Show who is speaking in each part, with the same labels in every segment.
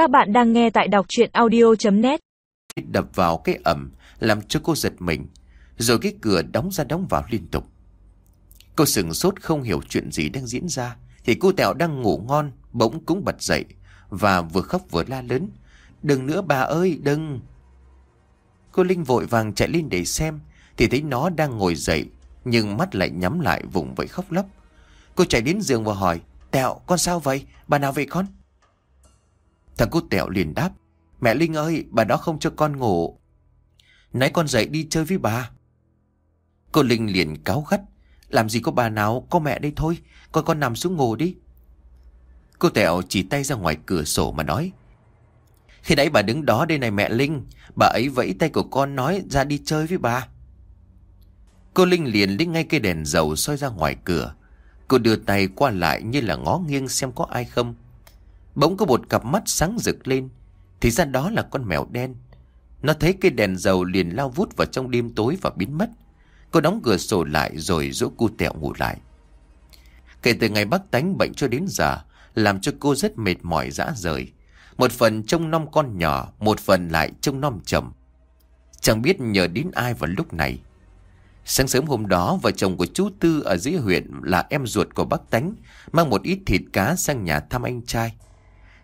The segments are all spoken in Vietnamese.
Speaker 1: Các bạn đang nghe tại đọc chuyện audio.net
Speaker 2: Đập vào cái ẩm, Làm cho cô giật mình, Rồi cái cửa đóng ra đóng vào liên tục. Cô sừng sốt không hiểu chuyện gì đang diễn ra, Thì cô Tẹo đang ngủ ngon, Bỗng cũng bật dậy Và vừa khóc vừa la lớn, Đừng nữa bà ơi, đừng. Cô Linh vội vàng chạy lên để xem, Thì thấy nó đang ngồi dậy, Nhưng mắt lại nhắm lại vùng vẫy khóc lóc. Cô chạy đến giường và hỏi, Tẹo, con sao vậy? Bà nào về con? Thằng cô Tẹo liền đáp, Mẹ Linh ơi, bà đó không cho con ngủ. Nãy con dậy đi chơi với bà. Cô Linh liền cáo gắt, Làm gì có bà nào, Có mẹ đây thôi Con con nằm xuống ngủ đi. Cô Tẹo chỉ tay ra ngoài cửa sổ mà nói, Khi nãy bà đứng đó đây này mẹ Linh, Bà ấy vẫy tay của con nói ra đi chơi với bà. Cô Linh liền lấy ngay cây đèn dầu soi ra ngoài cửa. Cô đưa tay qua lại như là ngó nghiêng xem có ai không. Bỗng có một cặp mắt sáng rực lên. Thì ra đó là con mèo đen. Nó thấy cây đèn dầu liền lao vút vào trong đêm tối và biến mất. Cô đóng cửa sổ lại rồi dỗ cu tẹo ngủ lại. Kể từ ngày bác tánh bệnh cho đến giờ, Làm cho cô rất mệt mỏi dã rời. Một phần trông nom con nhỏ, Một phần lại trông nom chồng. Chẳng biết nhờ đến ai vào lúc này. Sáng sớm hôm đó, vợ chồng của chú Tư ở dưới huyện là em ruột của bác Tánh, Mang một ít thịt cá sang nhà thăm anh trai.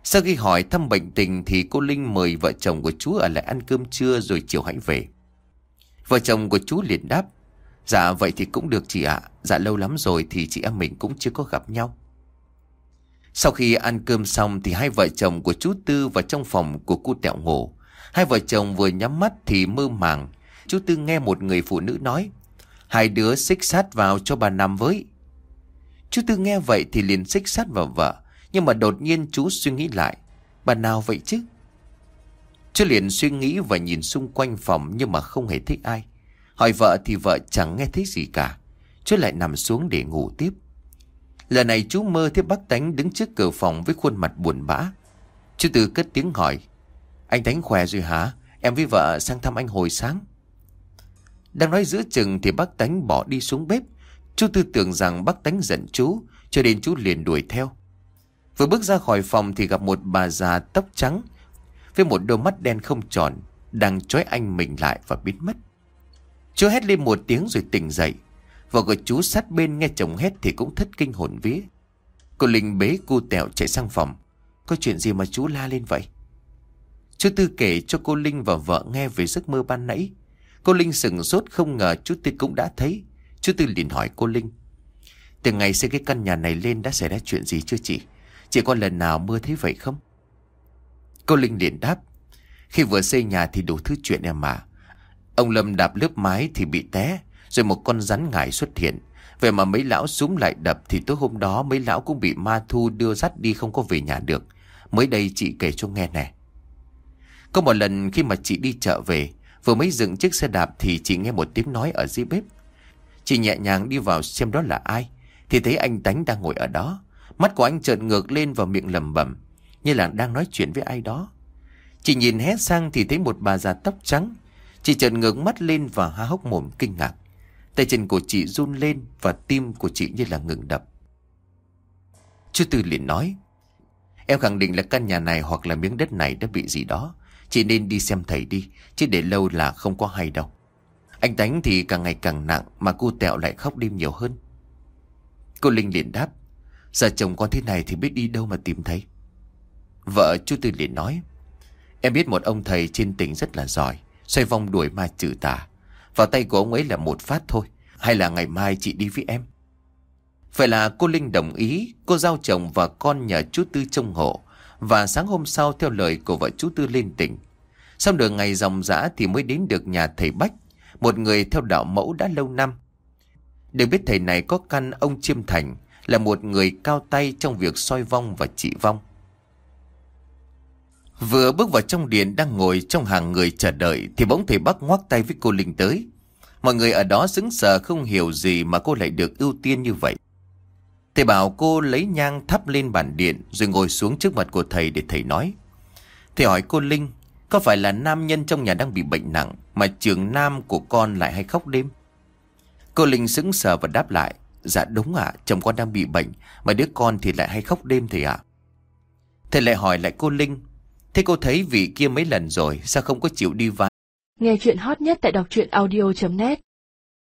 Speaker 2: Sau khi hỏi thăm bệnh tình thì cô Linh mời vợ chồng của chú ở lại ăn cơm trưa rồi chiều hãy về. Vợ chồng của chú liền đáp Dạ vậy thì cũng được chị ạ. Dạ lâu lắm rồi thì chị em mình cũng chưa có gặp nhau. Sau khi ăn cơm xong thì hai vợ chồng của chú Tư vào trong phòng của cô Tẹo ngủ Hai vợ chồng vừa nhắm mắt thì mơ màng. Chú Tư nghe một người phụ nữ nói, Hai đứa xích sát vào cho bà nằm với. Chú Tư nghe vậy thì liền xích sát vào vợ. Nhưng mà đột nhiên chú suy nghĩ lại. Bà nào vậy chứ? Chú liền suy nghĩ và nhìn xung quanh phòng Nhưng mà không hề thích ai. Hỏi vợ thì vợ chẳng nghe thấy gì cả. Chú lại nằm xuống để ngủ tiếp. Lần này chú mơ thấy bác Tánh đứng trước cửa phòng với khuôn mặt buồn bã. Chú Tư cất tiếng hỏi Anh Tánh khỏe rồi hả? Em với vợ sang thăm anh hồi sáng. Đang nói giữa chừng thì bác tánh bỏ đi xuống bếp. Chú tư tưởng rằng bác tánh giận chú, cho nên chú liền đuổi theo. Vừa bước ra khỏi phòng thì gặp một bà già tóc trắng, với một đôi mắt đen không tròn, đang trói anh mình lại và biến mất. Chú hét lên một tiếng rồi tỉnh dậy. Vợ của chú sát bên nghe chồng hét thì cũng thất kinh hồn vía. Cô Linh bế cu tẹo chạy sang phòng. Có chuyện gì mà chú la lên vậy? Chú Tư kể cho cô Linh và vợ nghe về giấc mơ ban nãy. Cô Linh sừng sốt không ngờ chú Tư cũng đã thấy. Chú Tư liền hỏi cô Linh. Từ ngày xây cái căn nhà này lên đã xảy ra chuyện gì chưa chị? Chị có lần nào mơ thấy vậy không? Cô Linh liền đáp. Khi vừa xây nhà thì đủ thứ chuyện em mà. Ông Lâm đạp lớp mái thì bị té. Rồi một con rắn ngải xuất hiện. Vậy mà mấy lão súng lại đập thì tối hôm đó mấy lão cũng bị ma thu đưa dắt đi không có về nhà được. Mới đây chị kể cho nghe nè. Có một lần khi mà chị đi chợ về, Vừa mới dựng chiếc xe đạp thì chị nghe một tiếng nói ở dưới bếp. Chị nhẹ nhàng đi vào xem đó là ai. Thì thấy anh Tánh đang ngồi ở đó. Mắt của anh trợn ngược lên vào miệng lầm bẩm, Như là đang nói chuyện với ai đó. Chị nhìn hét sang thì thấy một bà già tóc trắng. Chị trợn ngược mắt lên và há hốc mồm kinh ngạc. Tay chân của chị run lên và tim của chị như là ngừng đập. Chú Tư liền nói. Em khẳng định là căn nhà này hoặc là miếng đất này đã bị gì đó. Chị nên đi xem thầy đi, Chứ để lâu là không có hay đâu Anh Tánh thì càng ngày càng nặng Mà cô Tẹo lại khóc đêm nhiều hơn Cô Linh liền đáp Giờ chồng con thế này thì biết đi đâu mà tìm thấy. Vợ chú Tư liền nói, Em biết một ông thầy trên tỉnh rất là giỏi, Xoay vòng đuổi ma trừ tà. Vào tay của ông ấy là một phát thôi, Hay là ngày mai chị đi với em? Vậy là cô Linh đồng ý, Cô giao chồng và con nhờ chú Tư trông hộ. Và sáng hôm sau, theo lời của vợ chú Tư lên tỉnh. Xong đường ngày dòng dã thì mới đến được nhà thầy Bách, Một người theo đạo mẫu đã lâu năm. Được biết thầy này có căn ông Chiêm Thành là một người cao tay trong việc soi vong và trị vong Vừa bước vào trong điện đang ngồi trong hàng người chờ đợi Thì bỗng thầy bác ngoắc tay với cô Linh tới Mọi người ở đó sững sờ không hiểu gì mà cô lại được ưu tiên như vậy Thầy bảo cô lấy nhang thắp lên bàn điện rồi ngồi xuống trước mặt của thầy để thầy nói. Thầy hỏi cô Linh, có phải là nam nhân trong nhà đang bị bệnh nặng mà trường nam của con lại hay khóc đêm? Cô Linh sững sờ và đáp lại, dạ đúng ạ, chồng con đang bị bệnh mà đứa con thì lại hay khóc đêm thầy ạ. Thầy lại hỏi lại cô Linh, Thế cô thấy vị kia mấy lần rồi Sao không có chịu đi vào
Speaker 3: Nghe chuyện hot nhất tại đọc truyện audio.net